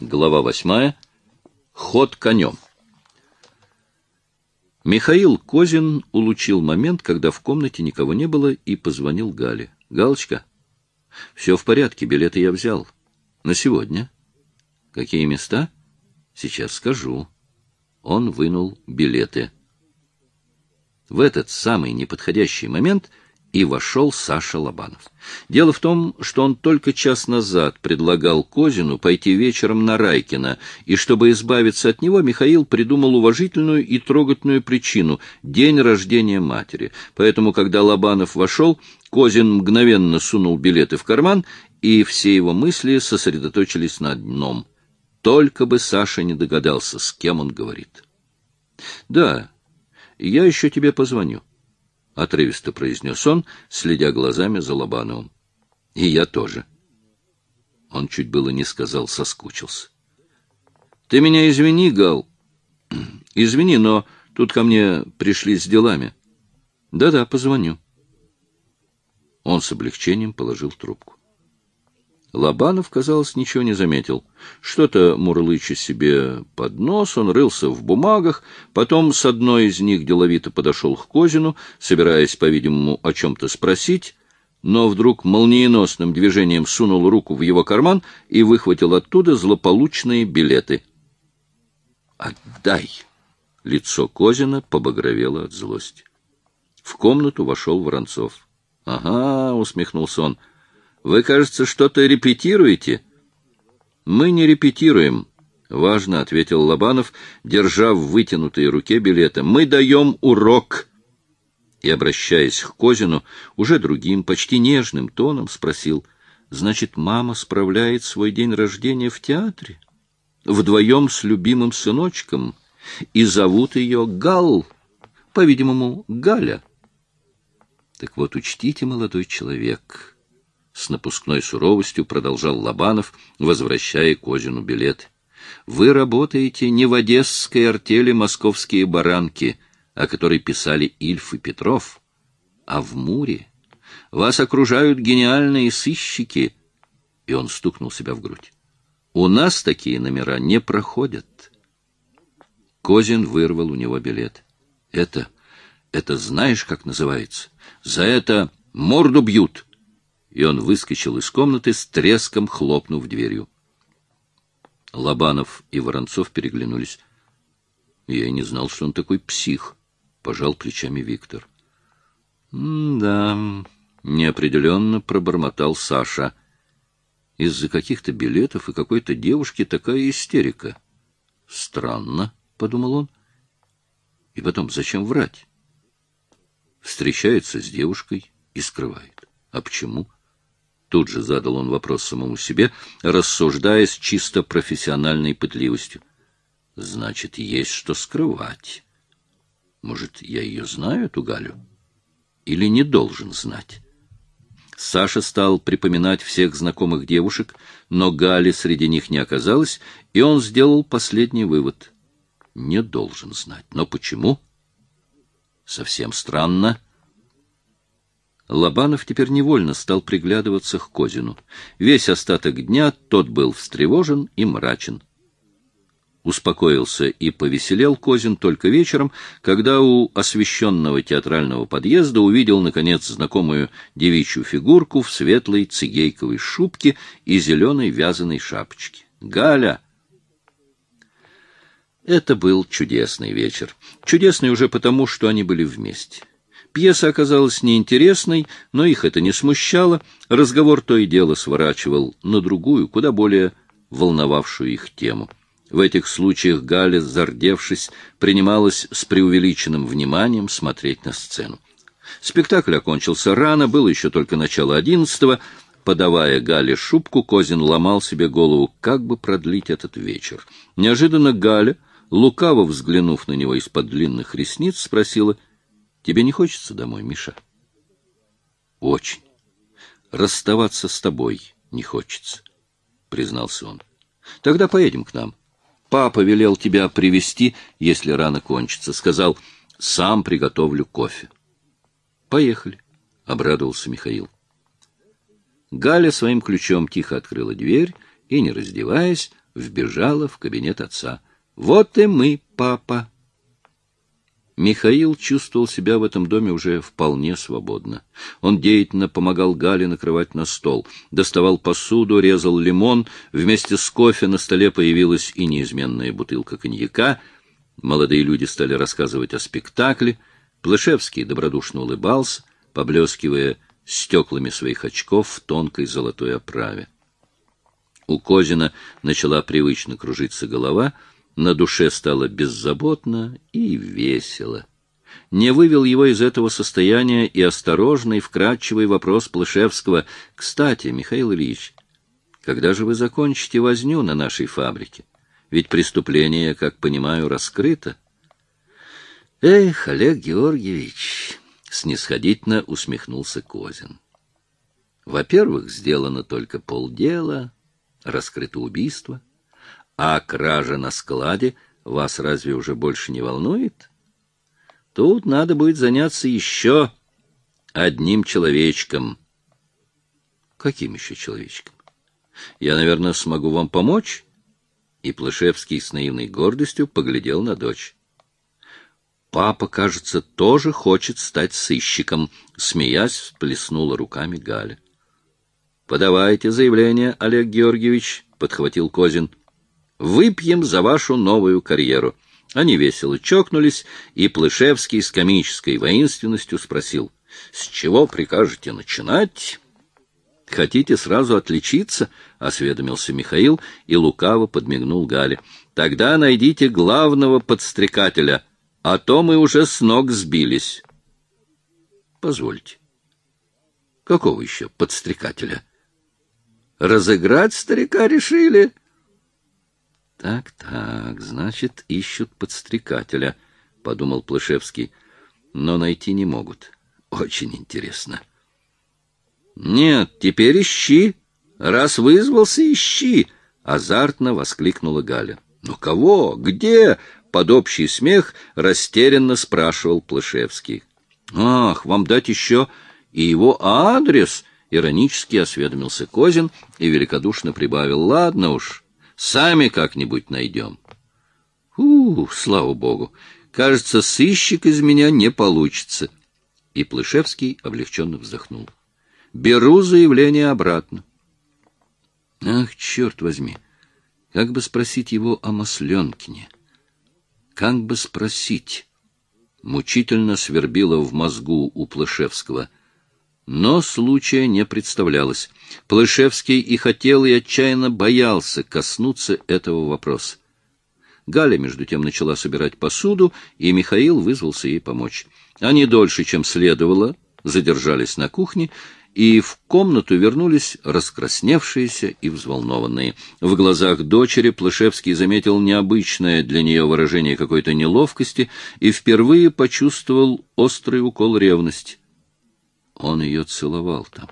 Глава восьмая. Ход конем. Михаил Козин улучил момент, когда в комнате никого не было, и позвонил Гале. — Галочка, все в порядке, билеты я взял. На сегодня. — Какие места? — Сейчас скажу. Он вынул билеты. В этот самый неподходящий момент — и вошел Саша Лобанов. Дело в том, что он только час назад предлагал Козину пойти вечером на Райкина, и чтобы избавиться от него, Михаил придумал уважительную и трогательную причину — день рождения матери. Поэтому, когда Лобанов вошел, Козин мгновенно сунул билеты в карман, и все его мысли сосредоточились на одном. Только бы Саша не догадался, с кем он говорит. — Да, я еще тебе позвоню. — отрывисто произнес он, следя глазами за Лобановым. — И я тоже. Он чуть было не сказал, соскучился. — Ты меня извини, Гал. — Извини, но тут ко мне пришли с делами. Да — Да-да, позвоню. Он с облегчением положил трубку. Лобанов, казалось, ничего не заметил. Что-то мурлыча себе под нос, он рылся в бумагах, потом с одной из них деловито подошел к Козину, собираясь, по-видимому, о чем-то спросить, но вдруг молниеносным движением сунул руку в его карман и выхватил оттуда злополучные билеты. «Отдай!» Лицо Козина побагровело от злости. В комнату вошел Воронцов. «Ага», — усмехнулся он, — вы, кажется, что-то репетируете? Мы не репетируем, — важно ответил Лобанов, держа в вытянутой руке билеты. Мы даем урок. И, обращаясь к Козину, уже другим, почти нежным тоном спросил, значит, мама справляет свой день рождения в театре? Вдвоем с любимым сыночком? И зовут ее Гал, по-видимому, Галя. Так вот, учтите, молодой человек, с напускной суровостью продолжал Лобанов, возвращая Козину билет. Вы работаете не в одесской артели «Московские баранки», о которой писали Ильф и Петров, а в Муре. Вас окружают гениальные сыщики. И он стукнул себя в грудь. У нас такие номера не проходят. Козин вырвал у него билет. Это, это знаешь, как называется? За это морду бьют и он выскочил из комнаты с треском, хлопнув дверью. Лобанов и Воронцов переглянулись. Я и не знал, что он такой псих, — пожал плечами Виктор. — Да, неопределенно пробормотал Саша. Из-за каких-то билетов и какой-то девушки такая истерика. Странно, — подумал он. И потом, зачем врать? Встречается с девушкой и скрывает. А почему? — Тут же задал он вопрос самому себе, рассуждая с чисто профессиональной пытливостью. Значит, есть что скрывать. Может, я ее знаю, эту Галю? Или не должен знать? Саша стал припоминать всех знакомых девушек, но Гали среди них не оказалось, и он сделал последний вывод. Не должен знать. Но почему? Совсем странно. Лобанов теперь невольно стал приглядываться к Козину. Весь остаток дня тот был встревожен и мрачен. Успокоился и повеселел Козин только вечером, когда у освещенного театрального подъезда увидел, наконец, знакомую девичью фигурку в светлой цигейковой шубке и зеленой вязаной шапочке. «Галя!» Это был чудесный вечер. Чудесный уже потому, что они были вместе. Пьеса оказалась неинтересной, но их это не смущало. Разговор то и дело сворачивал на другую, куда более волновавшую их тему. В этих случаях Галя, зардевшись, принималась с преувеличенным вниманием смотреть на сцену. Спектакль окончился рано, было еще только начало одиннадцатого. Подавая Гале шубку, Козин ломал себе голову, как бы продлить этот вечер. Неожиданно Галя, лукаво взглянув на него из-под длинных ресниц, спросила, Тебе не хочется домой, Миша? Очень. Расставаться с тобой не хочется, признался он. Тогда поедем к нам. Папа велел тебя привести, если рано кончится. Сказал, сам приготовлю кофе. Поехали, обрадовался Михаил. Галя своим ключом тихо открыла дверь и, не раздеваясь, вбежала в кабинет отца. «Вот и мы, папа!» Михаил чувствовал себя в этом доме уже вполне свободно. Он деятельно помогал Гале накрывать на стол, доставал посуду, резал лимон, вместе с кофе на столе появилась и неизменная бутылка коньяка. Молодые люди стали рассказывать о спектакле. Плышевский добродушно улыбался, поблескивая стеклами своих очков в тонкой золотой оправе. У Козина начала привычно кружиться голова — на душе стало беззаботно и весело. Не вывел его из этого состояния и осторожный, вкрадчивый вопрос Плышевского. «Кстати, Михаил Ильич, когда же вы закончите возню на нашей фабрике? Ведь преступление, как понимаю, раскрыто». «Эх, Олег Георгиевич!» — снисходительно усмехнулся Козин. «Во-первых, сделано только полдела, раскрыто убийство». А кража на складе вас разве уже больше не волнует? Тут надо будет заняться еще одним человечком. Каким еще человечком? Я, наверное, смогу вам помочь? И Плышевский с наивной гордостью поглядел на дочь. Папа, кажется, тоже хочет стать сыщиком, смеясь, всплеснула руками Галя. Подавайте заявление, Олег Георгиевич, подхватил Козин. Выпьем за вашу новую карьеру. Они весело чокнулись, и Плышевский с комической воинственностью спросил, «С чего прикажете начинать?» «Хотите сразу отличиться?» — осведомился Михаил и лукаво подмигнул Гале. «Тогда найдите главного подстрекателя, а то мы уже с ног сбились». «Позвольте». «Какого еще подстрекателя?» «Разыграть старика решили?» Так, так, значит, ищут подстрекателя, подумал Плышевский, но найти не могут. Очень интересно. Нет, теперь ищи. Раз вызвался, ищи, азартно воскликнула Галя. Но кого? Где? Под общий смех растерянно спрашивал Плышевский. Ах, вам дать еще и его адрес? Иронически осведомился Козин и великодушно прибавил. Ладно уж. Сами как-нибудь найдем. У, слава богу, кажется, сыщик из меня не получится. И Плышевский облегченно вздохнул. Беру заявление обратно. Ах, черт возьми, как бы спросить его о Масленкине? Как бы спросить? Мучительно свербило в мозгу у Плышевского — но случая не представлялось. Плышевский и хотел, и отчаянно боялся коснуться этого вопроса. Галя, между тем, начала собирать посуду, и Михаил вызвался ей помочь. Они дольше, чем следовало, задержались на кухне, и в комнату вернулись раскрасневшиеся и взволнованные. В глазах дочери Плышевский заметил необычное для нее выражение какой-то неловкости и впервые почувствовал острый укол ревности. Он ее целовал там.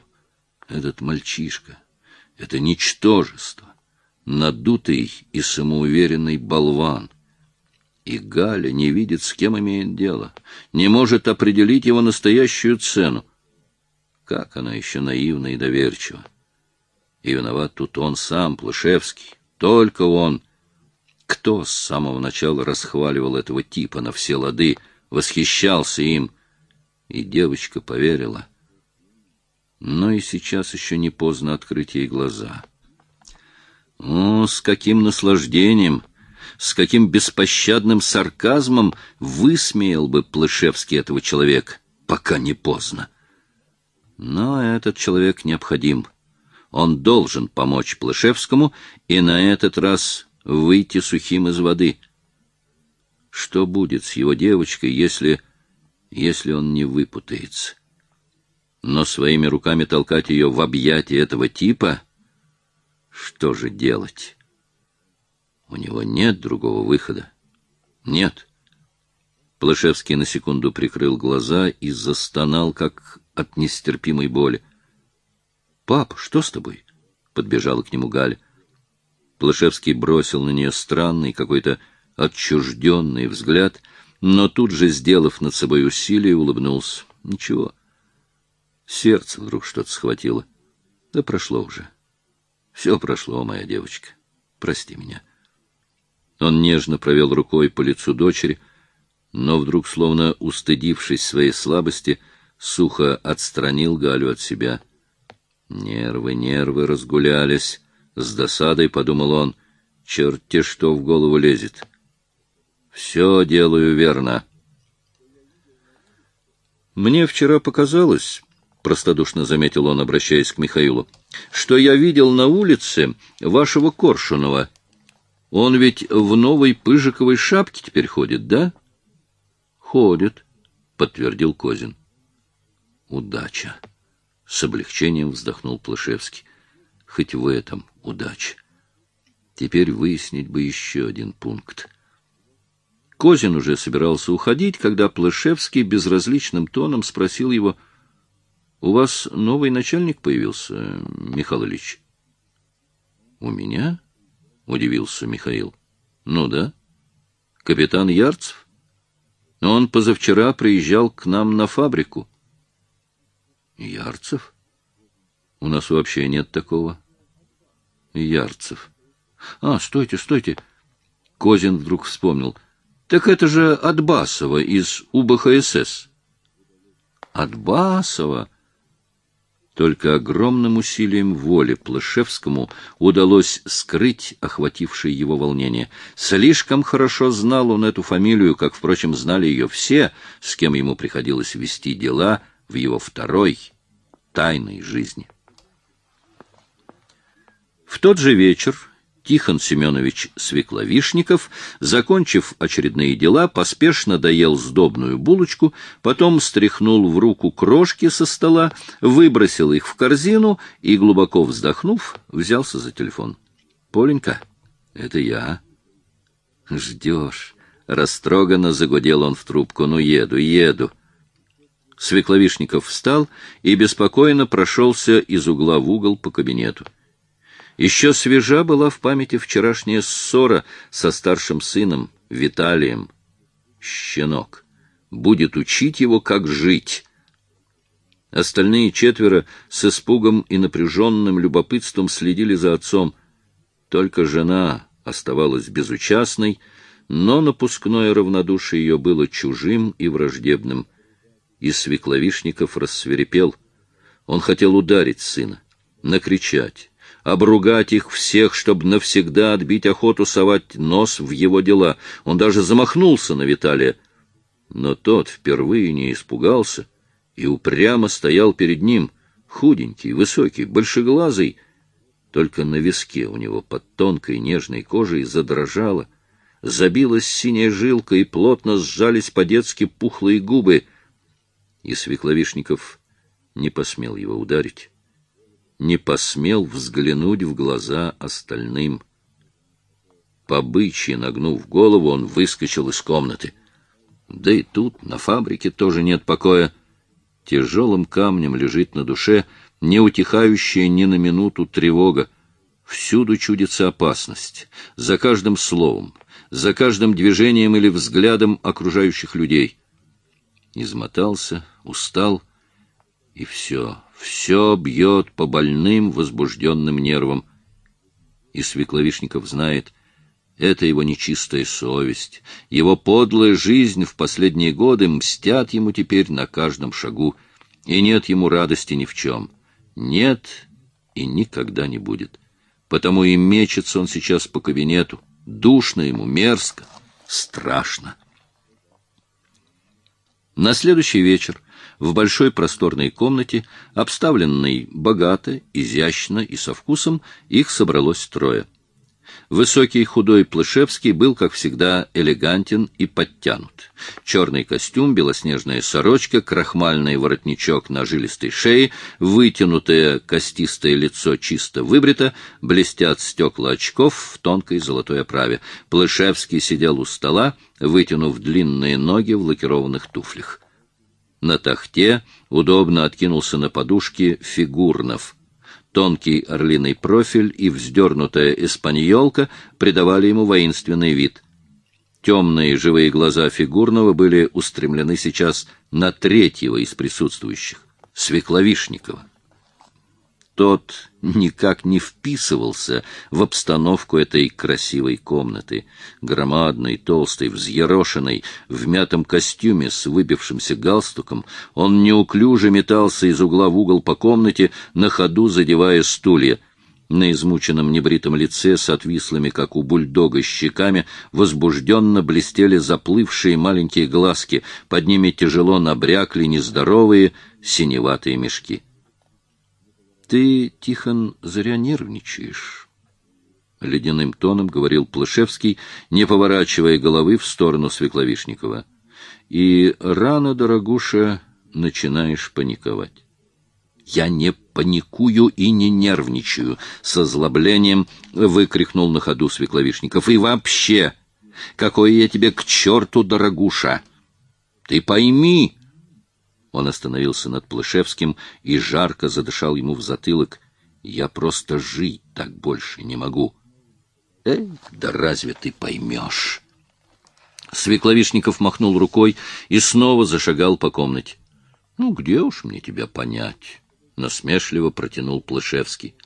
Этот мальчишка, это ничтожество, надутый и самоуверенный болван. И Галя не видит, с кем имеет дело, не может определить его настоящую цену. Как она еще наивна и доверчива. И виноват тут он сам, Плышевский, только он. Кто с самого начала расхваливал этого типа на все лады, восхищался им? И девочка поверила — но и сейчас еще не поздно открыть ей глаза. О, с каким наслаждением, с каким беспощадным сарказмом высмеял бы Плышевский этого человека, пока не поздно. Но этот человек необходим. Он должен помочь Плышевскому и на этот раз выйти сухим из воды. Что будет с его девочкой, если... если он не выпутается? Но своими руками толкать ее в объятия этого типа... Что же делать? У него нет другого выхода. Нет. Плышевский на секунду прикрыл глаза и застонал, как от нестерпимой боли. — Пап, что с тобой? — подбежала к нему Галя. Плышевский бросил на нее странный, какой-то отчужденный взгляд, но тут же, сделав над собой усилие, улыбнулся. — Ничего. — Сердце вдруг что-то схватило. Да прошло уже. Все прошло, моя девочка. Прости меня. Он нежно провел рукой по лицу дочери, но вдруг, словно устыдившись своей слабости, сухо отстранил Галю от себя. Нервы, нервы разгулялись. С досадой подумал он, черт-те что в голову лезет. Все делаю верно. Мне вчера показалось, простодушно заметил он, обращаясь к Михаилу, что я видел на улице вашего Коршунова. Он ведь в новой пыжиковой шапке теперь ходит, да? Ходит, подтвердил Козин. Удача. С облегчением вздохнул Плашевский. Хоть в этом удача. Теперь выяснить бы еще один пункт. Козин уже собирался уходить, когда Плашевский безразличным тоном спросил его, «У вас новый начальник появился, Михаил Ильич?» «У меня?» — удивился Михаил. «Ну да. Капитан Ярцев. Он позавчера приезжал к нам на фабрику». «Ярцев? У нас вообще нет такого». «Ярцев. А, стойте, стойте!» Козин вдруг вспомнил — так это же от Басова из УБХСС. От Басова? Только огромным усилием воли Плашевскому удалось скрыть охватившее его волнение. Слишком хорошо знал он эту фамилию, как, впрочем, знали ее все, с кем ему приходилось вести дела в его второй тайной жизни. В тот же вечер Тихон Семенович Свекловишников, закончив очередные дела, поспешно доел сдобную булочку, потом стряхнул в руку крошки со стола, выбросил их в корзину и, глубоко вздохнув, взялся за телефон. — Поленька, это я. — Ждешь. Растроганно загудел он в трубку. — Ну, еду, еду. Свекловишников встал и беспокойно прошелся из угла в угол по кабинету. Еще свежа была в памяти вчерашняя ссора со старшим сыном Виталием. Щенок. Будет учить его, как жить. Остальные четверо с испугом и напряженным любопытством следили за отцом. Только жена оставалась безучастной, но напускное равнодушие ее было чужим и враждебным. И Свекловишников рассверепел. Он хотел ударить сына, накричать, обругать их всех, чтобы навсегда отбить охоту совать нос в его дела. Он даже замахнулся на Виталия. Но тот впервые не испугался и упрямо стоял перед ним, худенький, высокий, большеглазый. Только на виске у него под тонкой нежной кожей задрожало, забилась синяя жилка и плотно сжались по-детски пухлые губы. И Свекловишников не посмел его ударить не посмел взглянуть в глаза остальным. Побычьи нагнув голову, он выскочил из комнаты. Да и тут, на фабрике, тоже нет покоя. Тяжелым камнем лежит на душе неутихающая ни на минуту тревога. Всюду чудится опасность. За каждым словом, за каждым движением или взглядом окружающих людей. Измотался, устал, и все, все бьет по больным, возбужденным нервам. И Свекловишников знает, это его нечистая совесть, его подлая жизнь в последние годы мстят ему теперь на каждом шагу, и нет ему радости ни в чем. Нет и никогда не будет. Потому и мечется он сейчас по кабинету. Душно ему, мерзко, страшно. На следующий вечер в большой просторной комнате, обставленной богато, изящно и со вкусом, их собралось трое. Высокий худой Плышевский был, как всегда, элегантен и подтянут. Черный костюм, белоснежная сорочка, крахмальный воротничок на жилистой шее, вытянутое костистое лицо чисто выбрито, блестят стекла очков в тонкой золотой оправе. Плышевский сидел у стола, вытянув длинные ноги в лакированных туфлях. На тахте удобно откинулся на подушке фигурнов. Тонкий орлиный профиль и вздернутая эспаньолка придавали ему воинственный вид. Темные живые глаза фигурного были устремлены сейчас на третьего из присутствующих — Свекловишникова. Тот никак не вписывался в обстановку этой красивой комнаты. Громадный, толстый, взъерошенный, в мятом костюме с выбившимся галстуком, он неуклюже метался из угла в угол по комнате, на ходу задевая стулья. На измученном небритом лице с отвислыми, как у бульдога, щеками возбужденно блестели заплывшие маленькие глазки, под ними тяжело набрякли нездоровые синеватые мешки. — Ты, Тихон, зря нервничаешь. — ледяным тоном говорил Плышевский, не поворачивая головы в сторону Свекловишникова. — И рано, дорогуша, начинаешь паниковать. — Я не паникую и не нервничаю, — с озлоблением выкрикнул на ходу Свекловишников. — И вообще, какой я тебе к черту, дорогуша! Ты пойми, он остановился над Плышевским и жарко задышал ему в затылок. «Я просто жить так больше не могу». «Эй, да разве ты поймешь?» Свекловишников махнул рукой и снова зашагал по комнате. «Ну, где уж мне тебя понять?» — насмешливо протянул Плышевский.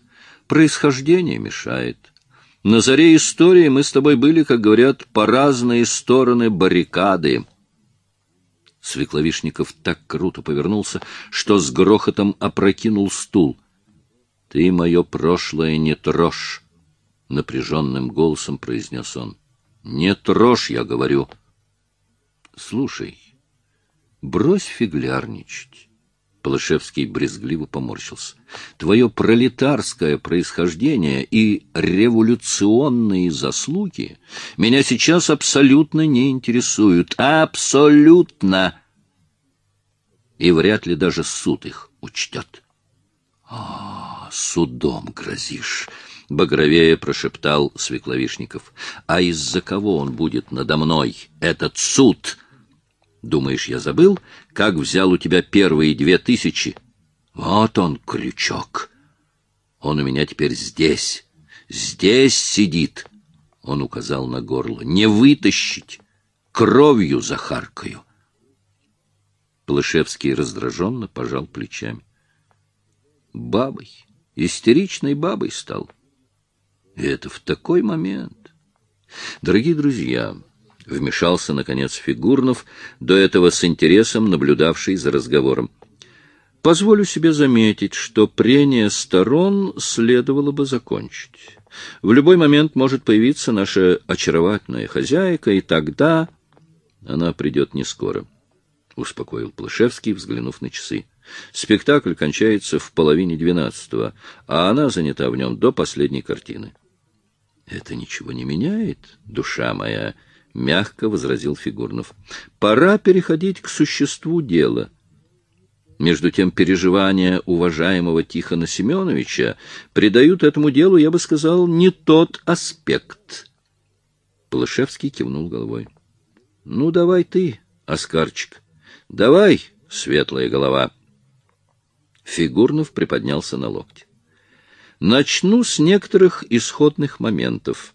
«Происхождение мешает. На заре истории мы с тобой были, как говорят, по разные стороны баррикады». Свекловишников так круто повернулся, что с грохотом опрокинул стул. — Ты мое прошлое не трожь, — напряженным голосом произнес он. — Не трожь, я говорю. — Слушай, брось фиглярничать. Полышевский брезгливо поморщился. Твое пролетарское происхождение и революционные заслуги меня сейчас абсолютно не интересуют. Абсолютно! И вряд ли даже суд их учтет. — А, судом грозишь! — багровее прошептал Свекловишников. — А из-за кого он будет надо мной, этот суд? — Думаешь, я забыл, как взял у тебя первые две тысячи? Вот он, крючок. Он у меня теперь здесь. Здесь сидит. Он указал на горло. Не вытащить. Кровью захаркаю. Плышевский раздраженно пожал плечами. Бабой, истеричной бабой стал. И это в такой момент. Дорогие друзья, Вмешался, наконец, Фигурнов, до этого с интересом наблюдавший за разговором. Позволю себе заметить, что прение сторон следовало бы закончить. В любой момент может появиться наша очаровательная хозяйка, и тогда она придет не скоро, — успокоил Плышевский, взглянув на часы. Спектакль кончается в половине двенадцатого, а она занята в нем до последней картины. — Это ничего не меняет, душа моя, —— мягко возразил Фигурнов. — Пора переходить к существу дела. Между тем переживания уважаемого Тихона Семеновича придают этому делу, я бы сказал, не тот аспект. Полышевский кивнул головой. — Ну, давай ты, Оскарчик. Давай, светлая голова. Фигурнов приподнялся на локте. Начну с некоторых исходных моментов.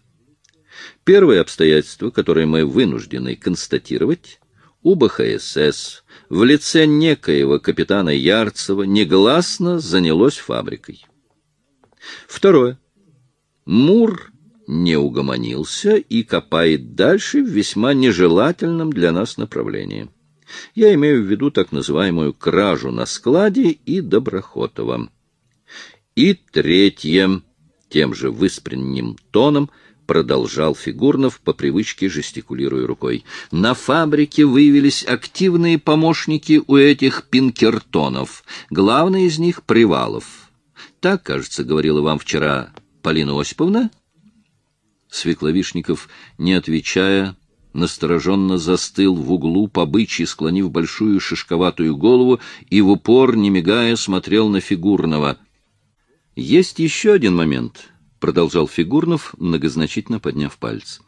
Первое обстоятельство, которое мы вынуждены констатировать, УБХСС в лице некоего капитана Ярцева негласно занялось фабрикой. Второе. Мур не угомонился и копает дальше в весьма нежелательном для нас направлении. Я имею в виду так называемую кражу на складе и Доброхотова. И третье, тем же выспренним тоном – продолжал Фигурнов, по привычке жестикулируя рукой. На фабрике выявились активные помощники у этих пинкертонов. Главный из них — Привалов. Так, кажется, говорила вам вчера Полина Осиповна? Свекловишников, не отвечая, настороженно застыл в углу, побычьи склонив большую шишковатую голову и в упор, не мигая, смотрел на Фигурного. Есть еще один момент — продолжал Фигурнов, многозначительно подняв палец.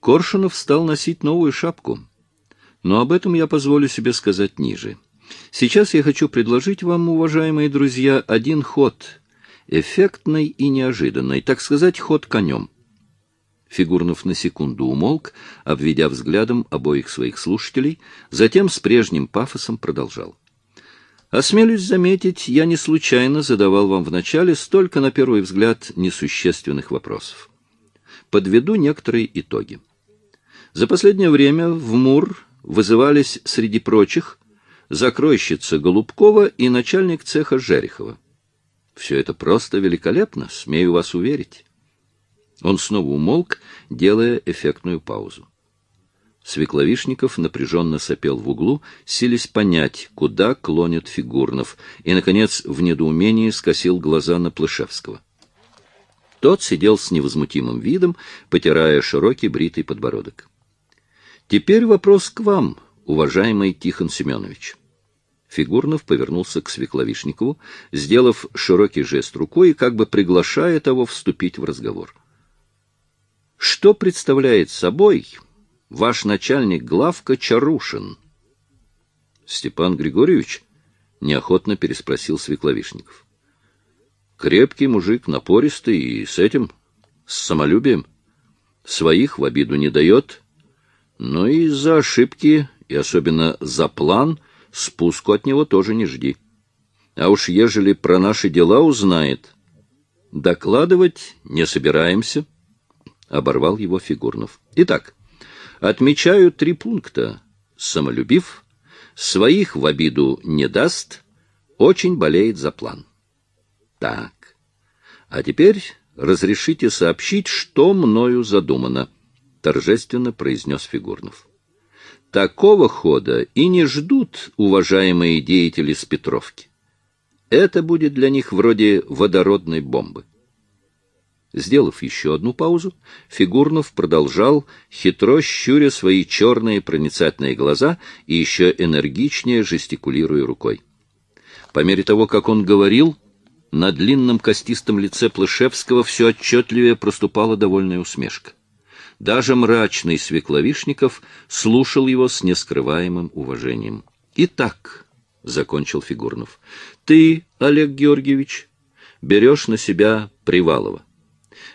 Коршунов стал носить новую шапку. Но об этом я позволю себе сказать ниже. Сейчас я хочу предложить вам, уважаемые друзья, один ход, эффектный и неожиданный, так сказать, ход конем. Фигурнов на секунду умолк, обведя взглядом обоих своих слушателей, затем с прежним пафосом продолжал. Осмелюсь заметить, я не случайно задавал вам вначале столько, на первый взгляд, несущественных вопросов. Подведу некоторые итоги. За последнее время в МУР вызывались, среди прочих, закройщица Голубкова и начальник цеха Жерехова. Все это просто великолепно, смею вас уверить. Он снова умолк, делая эффектную паузу. Свекловишников напряженно сопел в углу, силясь понять, куда клонит Фигурнов, и, наконец, в недоумении скосил глаза на Плышевского. Тот сидел с невозмутимым видом, потирая широкий бритый подбородок. «Теперь вопрос к вам, уважаемый Тихон Семенович». Фигурнов повернулся к Свекловишникову, сделав широкий жест рукой как бы приглашая того вступить в разговор. «Что представляет собой ваш начальник главка Чарушин?» «Степан Григорьевич?» — неохотно переспросил Свекловишников. «Крепкий мужик, напористый и с этим, с самолюбием. Своих в обиду не дает, но и за ошибки, и особенно за план — спуску от него тоже не жди. А уж ежели про наши дела узнает, докладывать не собираемся, — оборвал его Фигурнов. Итак, отмечаю три пункта. Самолюбив, своих в обиду не даст, очень болеет за план. Так, а теперь разрешите сообщить, что мною задумано, — торжественно произнес Фигурнов. Такого хода и не ждут уважаемые деятели с Петровки. Это будет для них вроде водородной бомбы. Сделав еще одну паузу, Фигурнов продолжал, хитро щуря свои черные проницательные глаза и еще энергичнее жестикулируя рукой. По мере того, как он говорил, на длинном костистом лице Плышевского все отчетливее проступала довольная усмешка. Даже мрачный Свекловишников слушал его с нескрываемым уважением. «Итак», — закончил Фигурнов, — «ты, Олег Георгиевич, берешь на себя Привалова.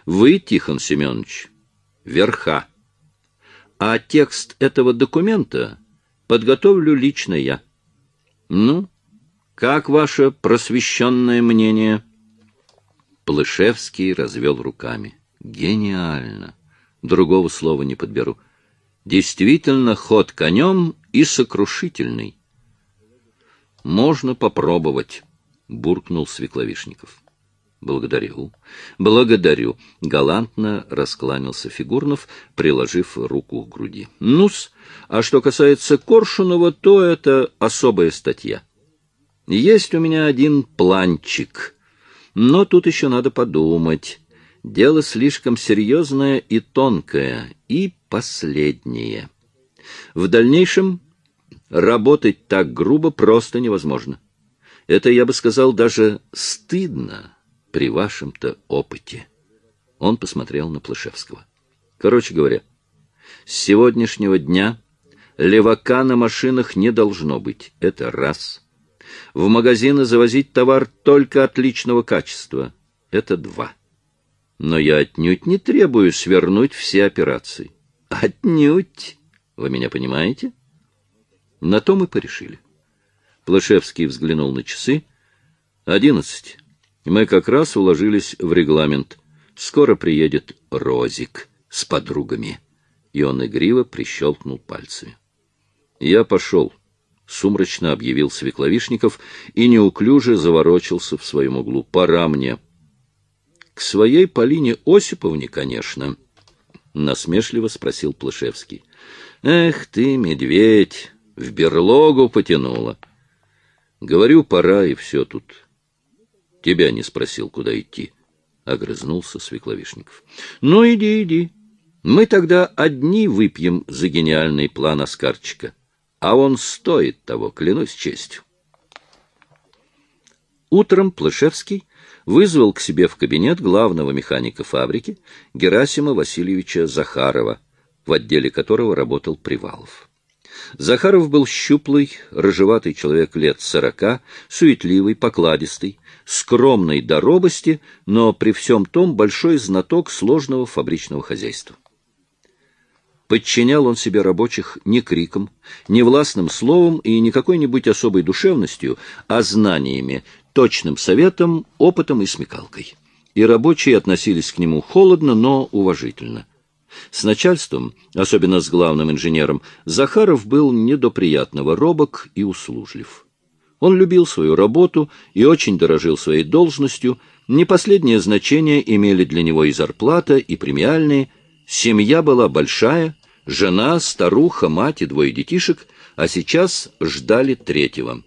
Вы, Тихон Семенович, верха. А текст этого документа подготовлю лично я. Ну, как ваше просвещенное мнение?» Плышевский развел руками. «Гениально!» другого слова не подберу. Действительно, ход конем и сокрушительный. Можно попробовать, буркнул Свекловишников. Благодарю. Благодарю. Галантно раскланялся Фигурнов, приложив руку к груди. Нус, а что касается Коршунова, то это особая статья. Есть у меня один планчик, но тут еще надо подумать дело слишком серьезное и тонкое, и последнее. В дальнейшем работать так грубо просто невозможно. Это, я бы сказал, даже стыдно при вашем-то опыте. Он посмотрел на Плышевского. Короче говоря, с сегодняшнего дня левака на машинах не должно быть. Это раз. В магазины завозить товар только отличного качества. Это два. Но я отнюдь не требую свернуть все операции. Отнюдь! Вы меня понимаете? На то мы порешили. Плашевский взглянул на часы. Одиннадцать. Мы как раз уложились в регламент. Скоро приедет Розик с подругами. И он игриво прищелкнул пальцами. Я пошел. Сумрачно объявил Свекловишников и неуклюже заворочился в своем углу. Пора мне. — К своей Полине Осиповне, конечно, — насмешливо спросил Плышевский. — Эх ты, медведь, в берлогу потянула. Говорю, пора, и все тут. Тебя не спросил, куда идти, — огрызнулся Свекловишников. — Ну, иди, иди. Мы тогда одни выпьем за гениальный план Оскарчика. А он стоит того, клянусь честью. Утром Плышевский вызвал к себе в кабинет главного механика фабрики Герасима Васильевича Захарова, в отделе которого работал Привалов. Захаров был щуплый, рыжеватый человек лет сорока, суетливый, покладистый, скромный до робости, но при всем том большой знаток сложного фабричного хозяйства. Подчинял он себе рабочих не криком, не властным словом и не какой-нибудь особой душевностью, а знаниями, точным советом, опытом и смекалкой. И рабочие относились к нему холодно, но уважительно. С начальством, особенно с главным инженером, Захаров был не до приятного, робок и услужлив. Он любил свою работу и очень дорожил своей должностью, не последнее значение имели для него и зарплата, и премиальные. Семья была большая, жена, старуха, мать и двое детишек, а сейчас ждали третьего.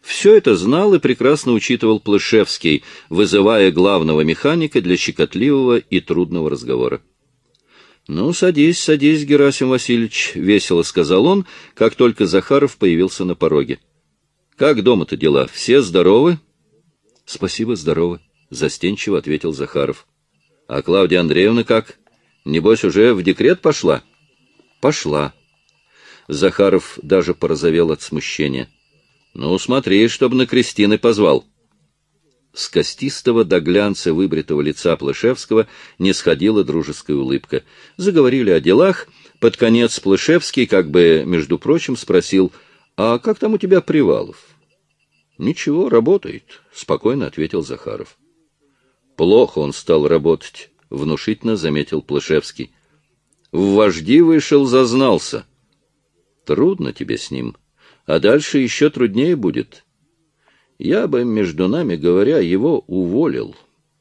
Все это знал и прекрасно учитывал Плышевский, вызывая главного механика для щекотливого и трудного разговора. — Ну, садись, садись, Герасим Васильевич, — весело сказал он, как только Захаров появился на пороге. — Как дома-то дела? Все здоровы? — Спасибо, здоровы, — застенчиво ответил Захаров. — А Клавдия Андреевна как? Небось, уже в декрет пошла? — Пошла. Захаров даже порозовел от смущения. — Ну, смотри, чтоб на Кристины позвал. — с костистого до глянца выбритого лица Плышевского не сходила дружеская улыбка. Заговорили о делах. Под конец Плышевский, как бы, между прочим, спросил, «А как там у тебя Привалов?» «Ничего, работает», — спокойно ответил Захаров. «Плохо он стал работать», — внушительно заметил Плышевский. «В вожди вышел, зазнался». «Трудно тебе с ним, а дальше еще труднее будет». Я бы, между нами говоря, его уволил.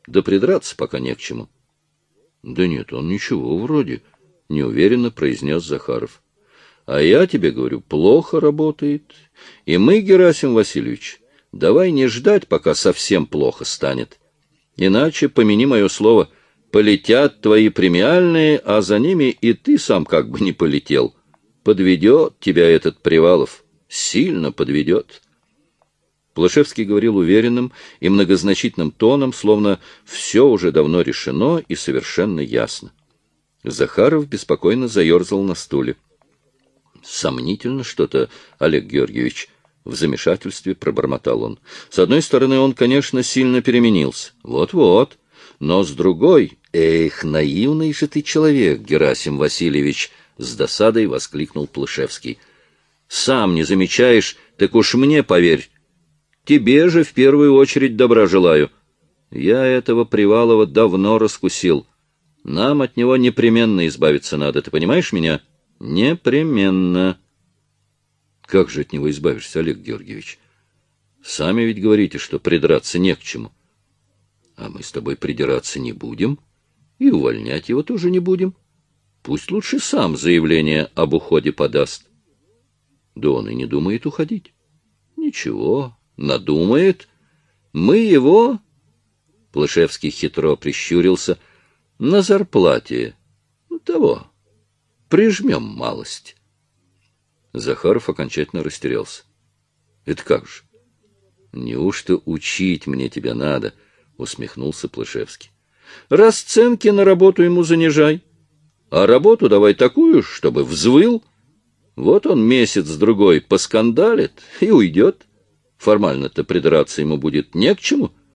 Да придраться пока не к чему. — Да нет, он ничего вроде, — неуверенно произнес Захаров. — А я тебе говорю, плохо работает. И мы, Герасим Васильевич, давай не ждать, пока совсем плохо станет. Иначе, помяни мое слово, полетят твои премиальные, а за ними и ты сам как бы не полетел. Подведет тебя этот Привалов, сильно подведет. Плашевский говорил уверенным и многозначительным тоном, словно все уже давно решено и совершенно ясно. Захаров беспокойно заерзал на стуле. «Сомнительно что-то, Олег Георгиевич», — в замешательстве пробормотал он. «С одной стороны, он, конечно, сильно переменился. Вот-вот. Но с другой... Эх, наивный же ты человек, Герасим Васильевич!» — с досадой воскликнул Плышевский. «Сам не замечаешь, так уж мне поверь, Тебе же в первую очередь добра желаю. Я этого Привалова давно раскусил. Нам от него непременно избавиться надо, ты понимаешь меня? Непременно. Как же от него избавишься, Олег Георгиевич? Сами ведь говорите, что придраться не к чему. А мы с тобой придираться не будем, и увольнять его тоже не будем. Пусть лучше сам заявление об уходе подаст. Да он и не думает уходить. Ничего, надумает, мы его, Плышевский хитро прищурился, на зарплате ну, того, прижмем малость. Захаров окончательно растерялся. — Это как же? — Неужто учить мне тебя надо? — усмехнулся Плышевский. — Расценки на работу ему занижай, а работу давай такую, чтобы взвыл. Вот он месяц-другой поскандалит и уйдет. — Формально-то придраться ему будет не к чему.